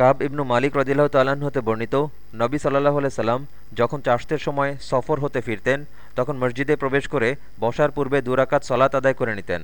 কাব ইবনু মালিক রদিল্লাহ তাল্লাহ্ন হতে বর্ণিত, নবী সাল্লাহ সাল্লাম যখন চাষতের সময় সফর হতে ফিরতেন, তখন মসজিদে প্রবেশ করে বসার পূর্বে দুরাকাত সলাত আদায় করে নিতেন।